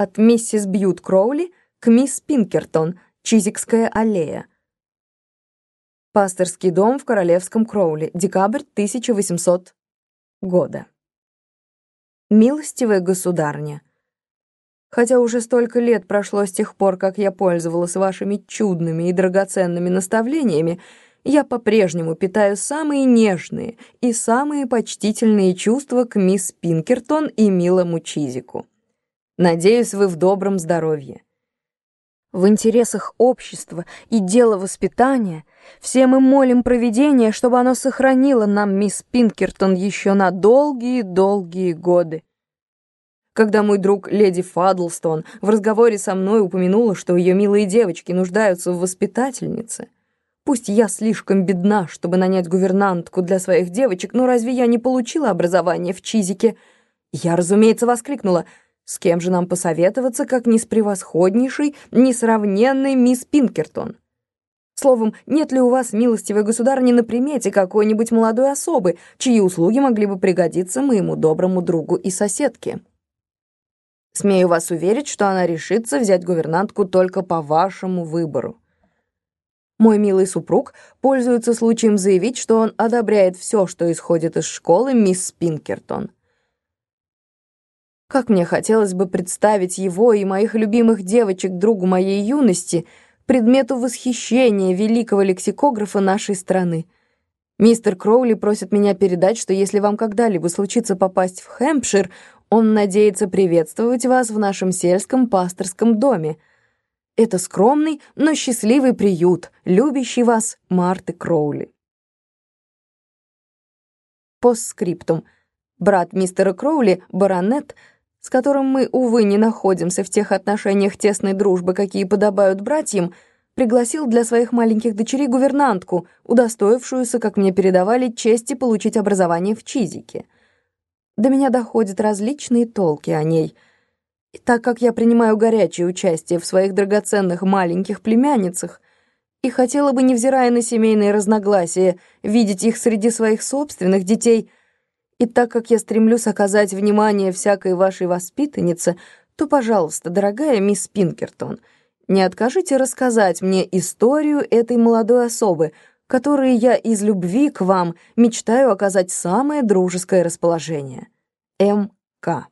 от миссис Бьют Кроули к мисс Пинкертон, Чизикская аллея. Пасторский дом в Королевском Кроули, декабрь 1800 года. Милостивая государня, хотя уже столько лет прошло с тех пор, как я пользовалась вашими чудными и драгоценными наставлениями, я по-прежнему питаю самые нежные и самые почтительные чувства к мисс Пинкертон и милому Чизику. Надеюсь, вы в добром здоровье. В интересах общества и дела воспитания все мы молим провидение, чтобы оно сохранило нам мисс Пинкертон еще на долгие-долгие годы. Когда мой друг леди Фадлстон в разговоре со мной упомянула, что ее милые девочки нуждаются в воспитательнице, пусть я слишком бедна, чтобы нанять гувернантку для своих девочек, но разве я не получила образование в Чизике? Я, разумеется, воскликнула — с кем же нам посоветоваться, как не с превосходнейшей, несравненной мисс Пинкертон? Словом, нет ли у вас, милостивой государыни, на примете какой-нибудь молодой особы, чьи услуги могли бы пригодиться моему доброму другу и соседке? Смею вас уверить, что она решится взять гувернантку только по вашему выбору. Мой милый супруг пользуется случаем заявить, что он одобряет все, что исходит из школы мисс Пинкертон. Как мне хотелось бы представить его и моих любимых девочек другу моей юности, предмету восхищения великого лексикографа нашей страны. Мистер Кроули просит меня передать, что если вам когда-либо случится попасть в Хэмпшир, он надеется приветствовать вас в нашем сельском пасторском доме. Это скромный, но счастливый приют, любящий вас Марты Кроули. Постскриптум. Брат мистера Кроули, баронет, с которым мы, увы, не находимся в тех отношениях тесной дружбы, какие подобают братьям, пригласил для своих маленьких дочерей гувернантку, удостоившуюся, как мне передавали, чести получить образование в Чизике. До меня доходят различные толки о ней. И так как я принимаю горячее участие в своих драгоценных маленьких племянницах, и хотела бы, невзирая на семейные разногласия, видеть их среди своих собственных детей — и так как я стремлюсь оказать внимание всякой вашей воспитаннице, то, пожалуйста, дорогая мисс Пинкертон, не откажите рассказать мне историю этой молодой особы, которой я из любви к вам мечтаю оказать самое дружеское расположение. М.К.